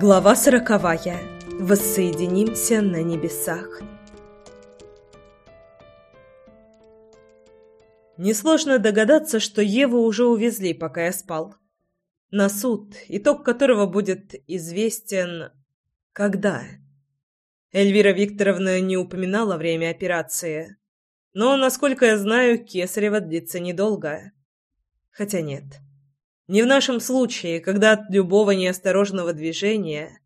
Глава сороковая. Воссоединимся на небесах. Несложно догадаться, что Еву уже увезли, пока я спал. На суд, итог которого будет известен... Когда? Эльвира Викторовна не упоминала время операции. Но, насколько я знаю, Кесарева длится недолго. Хотя нет. Не в нашем случае, когда от любого неосторожного движения,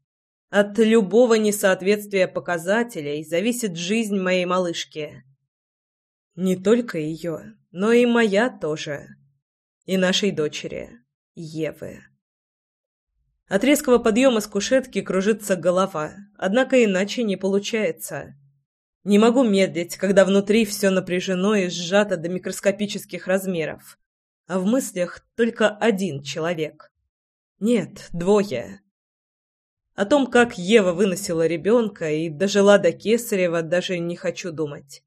от любого несоответствия показателей зависит жизнь моей малышки. Не только ее, но и моя тоже. И нашей дочери, Евы. От резкого подъема с кушетки кружится голова, однако иначе не получается. Не могу медлить, когда внутри все напряжено и сжато до микроскопических размеров а в мыслях только один человек. Нет, двое. О том, как Ева выносила ребенка и дожила до Кесарева, даже не хочу думать.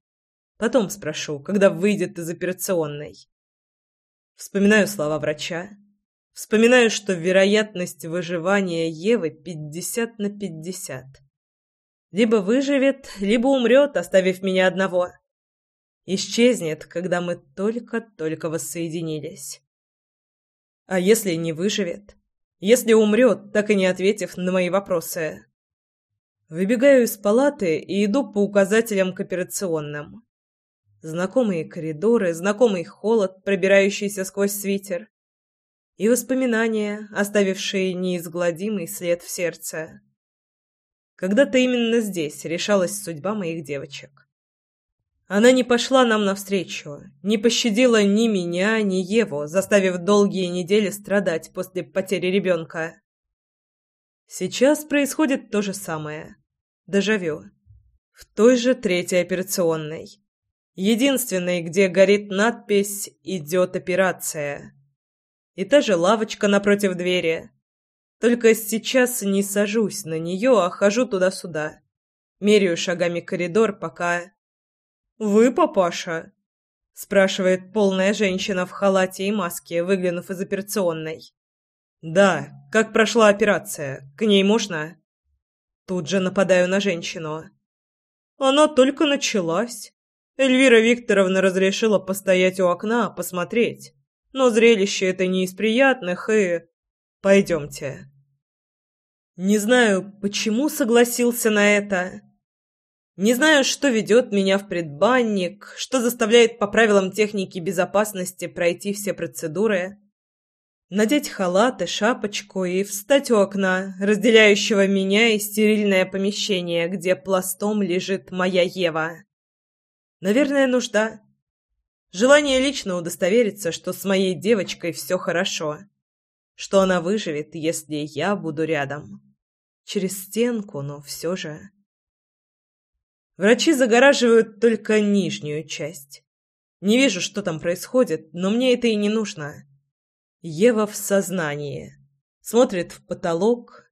Потом спрошу, когда выйдет из операционной. Вспоминаю слова врача. Вспоминаю, что вероятность выживания Евы 50 на 50. Либо выживет, либо умрет, оставив меня одного исчезнет, когда мы только-только воссоединились. А если не выживет? Если умрет, так и не ответив на мои вопросы? Выбегаю из палаты и иду по указателям к операционным. Знакомые коридоры, знакомый холод, пробирающийся сквозь свитер. И воспоминания, оставившие неизгладимый след в сердце. Когда-то именно здесь решалась судьба моих девочек. Она не пошла нам навстречу, не пощадила ни меня, ни Еву, заставив долгие недели страдать после потери ребенка. Сейчас происходит то же самое. Дежавю. В той же третьей операционной. Единственной, где горит надпись «Идет операция». И та же лавочка напротив двери. Только сейчас не сажусь на нее, а хожу туда-сюда. Меряю шагами коридор, пока «Вы папаша?» — спрашивает полная женщина в халате и маске, выглянув из операционной. «Да. Как прошла операция? К ней можно?» Тут же нападаю на женщину. «Она только началась. Эльвира Викторовна разрешила постоять у окна, посмотреть. Но зрелище это не из приятных, и... Пойдемте». Не знаю, почему согласился на это. Не знаю, что ведет меня в предбанник, что заставляет по правилам техники безопасности пройти все процедуры. Надеть халат и шапочку и встать у окна, разделяющего меня и стерильное помещение, где пластом лежит моя Ева. Наверное, нужда. Желание лично удостовериться, что с моей девочкой все хорошо. Что она выживет, если я буду рядом. Через стенку, но все же... Врачи загораживают только нижнюю часть. Не вижу, что там происходит, но мне это и не нужно. Ева в сознании. Смотрит в потолок.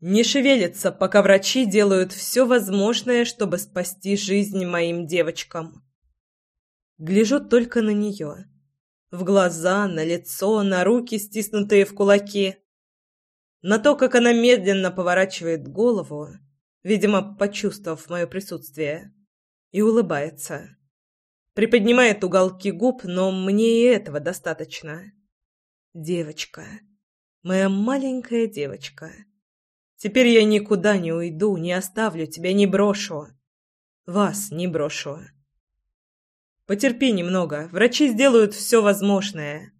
Не шевелится, пока врачи делают все возможное, чтобы спасти жизнь моим девочкам. Гляжу только на нее. В глаза, на лицо, на руки, стиснутые в кулаки. На то, как она медленно поворачивает голову видимо, почувствовав мое присутствие, и улыбается. Приподнимает уголки губ, но мне и этого достаточно. Девочка. Моя маленькая девочка. Теперь я никуда не уйду, не оставлю тебя, не брошу. Вас не брошу. Потерпи немного, врачи сделают все возможное.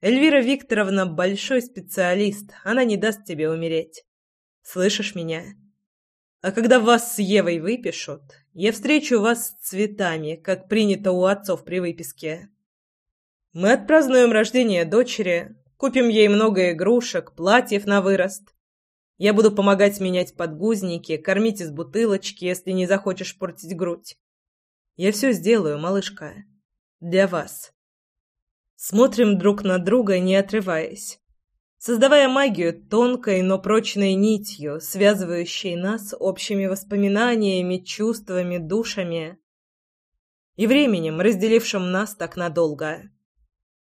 Эльвира Викторовна большой специалист, она не даст тебе умереть. Слышишь меня? А когда вас с Евой выпишут, я встречу вас с цветами, как принято у отцов при выписке. Мы отпразднуем рождение дочери, купим ей много игрушек, платьев на вырост. Я буду помогать менять подгузники, кормить из бутылочки, если не захочешь портить грудь. Я все сделаю, малышка. Для вас. Смотрим друг на друга, не отрываясь создавая магию тонкой, но прочной нитью, связывающей нас общими воспоминаниями, чувствами, душами и временем, разделившим нас так надолго.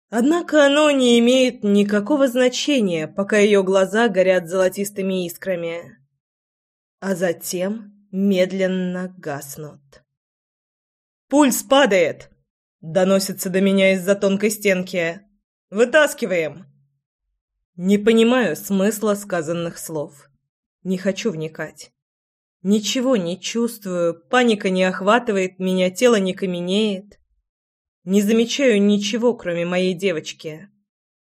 Однако оно не имеет никакого значения, пока ее глаза горят золотистыми искрами. А затем медленно гаснут. «Пульс падает!» — доносится до меня из-за тонкой стенки. «Вытаскиваем!» Не понимаю смысла сказанных слов. Не хочу вникать. Ничего не чувствую, паника не охватывает меня, тело не каменеет. Не замечаю ничего, кроме моей девочки.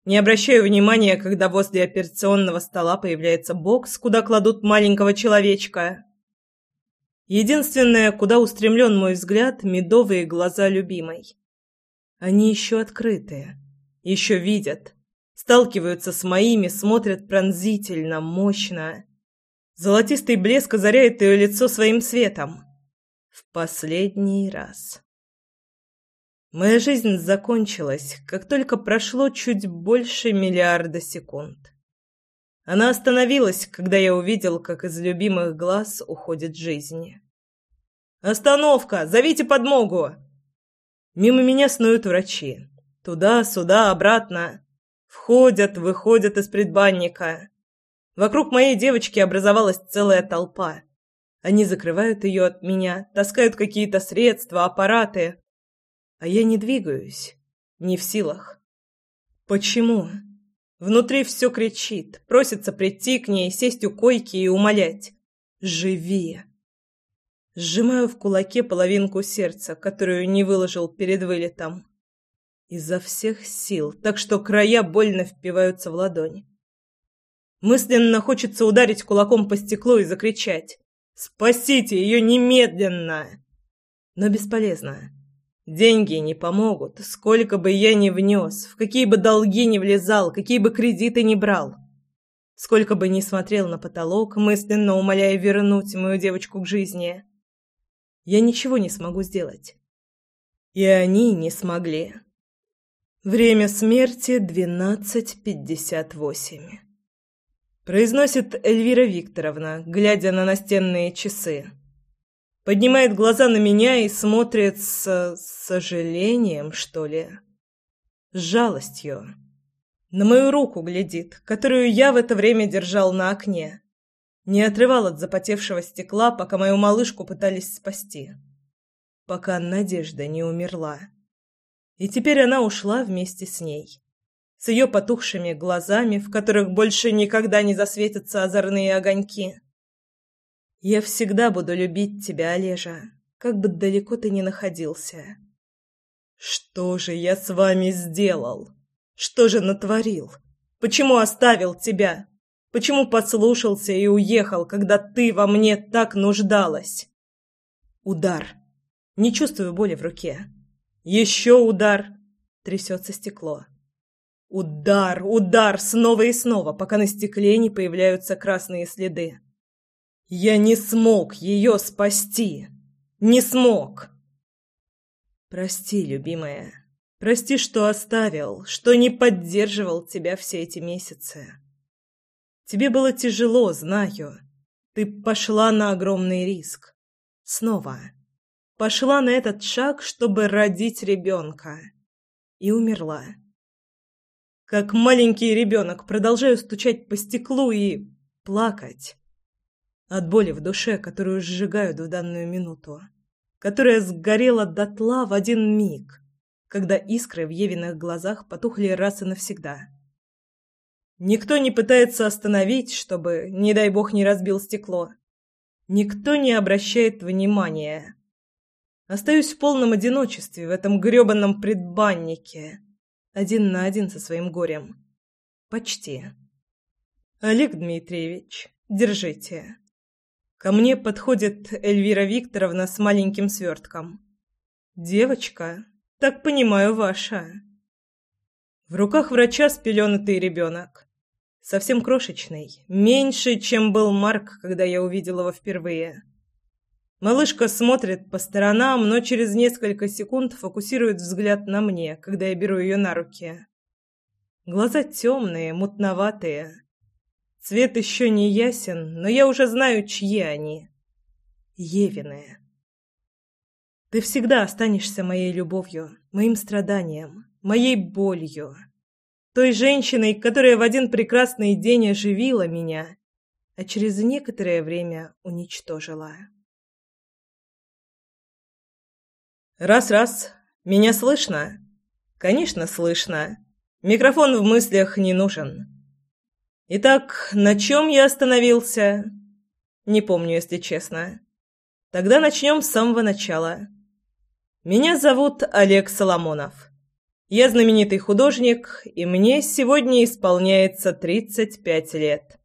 Не обращаю внимания, когда возле операционного стола появляется бокс, куда кладут маленького человечка. Единственное, куда устремлен мой взгляд, медовые глаза любимой. Они еще открытые, еще видят, сталкиваются с моими, смотрят пронзительно, мощно. Золотистый блеск озаряет ее лицо своим светом. В последний раз. Моя жизнь закончилась, как только прошло чуть больше миллиарда секунд. Она остановилась, когда я увидел, как из любимых глаз уходит жизнь. «Остановка! Зовите подмогу!» Мимо меня снуют врачи. Туда, сюда, обратно. Входят, выходят из предбанника. Вокруг моей девочки образовалась целая толпа. Они закрывают ее от меня, таскают какие-то средства, аппараты. А я не двигаюсь, не в силах. Почему? Внутри все кричит, просится прийти к ней, сесть у койки и умолять. «Живи!» Сжимаю в кулаке половинку сердца, которую не выложил перед вылетом. Изо всех сил, так что края больно впиваются в ладонь. Мысленно хочется ударить кулаком по стеклу и закричать «Спасите ее немедленно!» Но бесполезно. Деньги не помогут, сколько бы я ни внес, в какие бы долги ни влезал, какие бы кредиты ни брал. Сколько бы ни смотрел на потолок, мысленно умоляя вернуть мою девочку к жизни. Я ничего не смогу сделать. И они не смогли. Время смерти двенадцать пятьдесят восемь. Произносит Эльвира Викторовна, глядя на настенные часы поднимает глаза на меня и смотрит с сожалением, что ли, с жалостью. На мою руку глядит, которую я в это время держал на окне. Не отрывал от запотевшего стекла, пока мою малышку пытались спасти. Пока Надежда не умерла. И теперь она ушла вместе с ней. С ее потухшими глазами, в которых больше никогда не засветятся озорные огоньки. Я всегда буду любить тебя, Олежа, как бы далеко ты ни находился. Что же я с вами сделал? Что же натворил? Почему оставил тебя? Почему послушался и уехал, когда ты во мне так нуждалась? Удар. Не чувствую боли в руке. Еще удар. Трясется стекло. Удар, удар, снова и снова, пока на стекле не появляются красные следы. Я не смог ее спасти. Не смог. Прости, любимая. Прости, что оставил, что не поддерживал тебя все эти месяцы. Тебе было тяжело, знаю. Ты пошла на огромный риск. Снова. Пошла на этот шаг, чтобы родить ребенка. И умерла. Как маленький ребенок продолжаю стучать по стеклу и плакать. От боли в душе, которую сжигают в данную минуту. Которая сгорела дотла в один миг, когда искры в Евиных глазах потухли раз и навсегда. Никто не пытается остановить, чтобы, не дай бог, не разбил стекло. Никто не обращает внимания. Остаюсь в полном одиночестве в этом грёбаном предбаннике, один на один со своим горем. Почти. Олег Дмитриевич, держите. Ко мне подходит Эльвира Викторовна с маленьким свертком. «Девочка, так понимаю, ваша». В руках врача спеленатый ребенок. Совсем крошечный, меньше, чем был Марк, когда я увидел его впервые. Малышка смотрит по сторонам, но через несколько секунд фокусирует взгляд на мне, когда я беру ее на руки. Глаза темные, мутноватые. Цвет еще не ясен, но я уже знаю, чьи они. Евиные. Ты всегда останешься моей любовью, моим страданием, моей болью. Той женщиной, которая в один прекрасный день оживила меня, а через некоторое время уничтожила. Раз-раз. Меня слышно? Конечно, слышно. Микрофон в мыслях не нужен. Итак, на чем я остановился? Не помню, если честно. Тогда начнем с самого начала. Меня зовут Олег Соломонов. Я знаменитый художник, и мне сегодня исполняется 35 лет.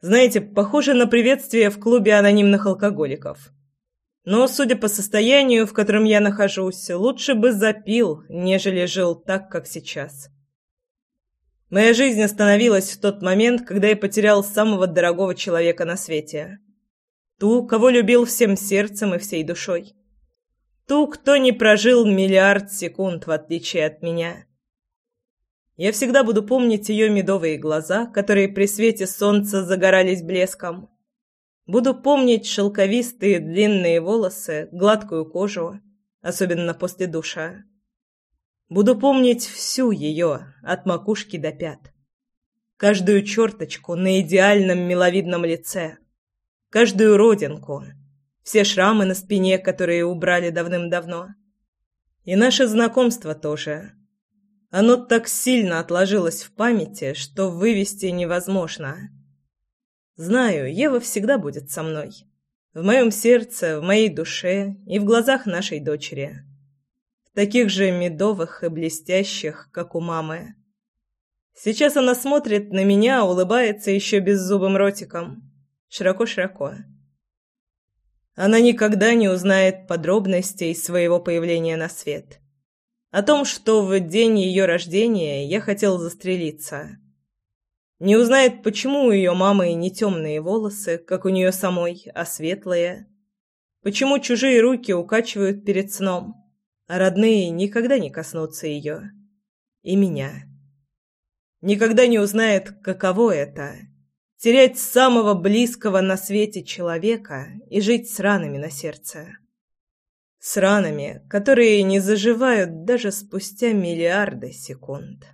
Знаете, похоже на приветствие в клубе анонимных алкоголиков. Но, судя по состоянию, в котором я нахожусь, лучше бы запил, нежели жил так, как сейчас. Моя жизнь остановилась в тот момент, когда я потерял самого дорогого человека на свете. Ту, кого любил всем сердцем и всей душой. Ту, кто не прожил миллиард секунд, в отличие от меня. Я всегда буду помнить ее медовые глаза, которые при свете солнца загорались блеском. Буду помнить шелковистые длинные волосы, гладкую кожу, особенно после душа. Буду помнить всю ее, от макушки до пят. Каждую черточку на идеальном миловидном лице. Каждую родинку. Все шрамы на спине, которые убрали давным-давно. И наше знакомство тоже. Оно так сильно отложилось в памяти, что вывести невозможно. Знаю, Ева всегда будет со мной. В моем сердце, в моей душе и в глазах нашей дочери таких же медовых и блестящих, как у мамы. Сейчас она смотрит на меня, улыбается еще беззубым ротиком. Широко-широко. Она никогда не узнает подробностей своего появления на свет. О том, что в день ее рождения я хотел застрелиться. Не узнает, почему у ее мамы не темные волосы, как у нее самой, а светлые. Почему чужие руки укачивают перед сном а родные никогда не коснутся ее. И меня. Никогда не узнает, каково это — терять самого близкого на свете человека и жить с ранами на сердце. С ранами, которые не заживают даже спустя миллиарды секунд.